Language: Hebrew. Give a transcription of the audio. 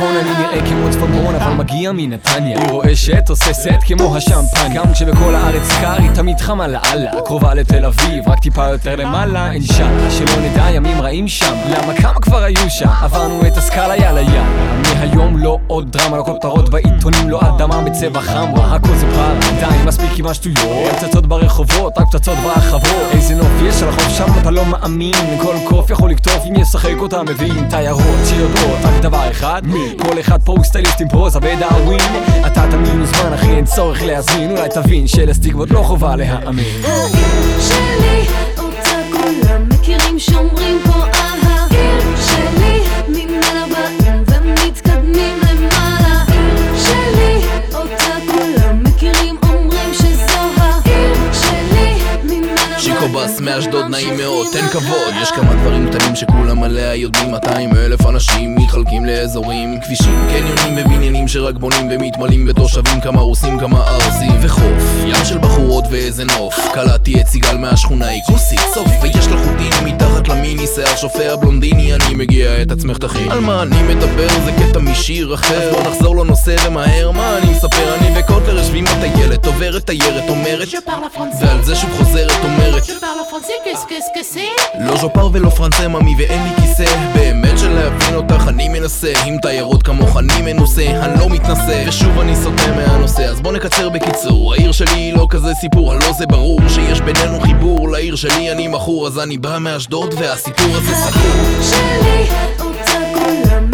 נכון אני נראה כמו צפונבון אבל מגיע מנתניה. היא רועשת, תוססת כמו השמפניה. גם כשבכל הארץ קר היא תמיד חמה לאללה. קרובה לתל אביב, רק טיפה יותר למעלה אינשאללה. שלא נדע ימים רעים שם. למה כמה כבר היו שם? עברנו את הסקאלה יאללה יאללה. מהיום לא עוד דרמה, לא כותרות בעיתונים, לא אדמה בצבע חם הכל זה פרה, די מספיק עם השטויות. פצצות ברחובות, רק פצצות ברחבות איזה נוף יש על החוף שם אתה לא מאמין. כל קוף יכול לקטוף אם ישחק אותה מבין. תיירות שיודעות רק דבר אחד מי? כל אחד פה הוא סטייליסט עם פרוזה ודאווין אתה תמיד מוזמן אחי אין צורך להזמין. אולי תבין שלסטיגמות לא חובה להאמין. שלי אותה כולם מכירים מאשדוד נעים מאוד, תן כבוד. יש. כמה דברים קטנים שכולם עליה יודעים. 200 אלף אנשים מתחלקים לאזורים. כבישים, קניונים ובניינים שרק בונים ומתמלאים בתושבים כמה רוסים כמה ארזים. וחוף, ים של בחורות ואיזה נוף. קלטתי את סיגל מהשכונה היא כוסית סוף. ויש לה חוטים מתחת למיני שיער שופע בלונדיני. אני מגיע את עצמך תכין על מה אני מדבר? זה קטע משיר אחר. בוא נחזור לנושא ומהר. מה אני מספר? אני וקוטלר יושבים בטיילת עוברת תיירת אומרת. ועל זה שוב חוזרת אומרת. לא ז'ופר ולא פרנסה ממי ואין לי כיסא. באמת שלהבין אותך אני מנסה. עם תיירות כמוך אני מנוסה. אני לא מתנשא. ושוב אני סוטה מהנושא. אז בוא נקצר בקיצור. העיר שלי היא לא כזה סיפור. הלא זה ברור שיש בינינו חיבור. לעיר שלי אני מכור אז אני בא מאשדוד והסיפור הזה סגור. שלי מכירים שומרים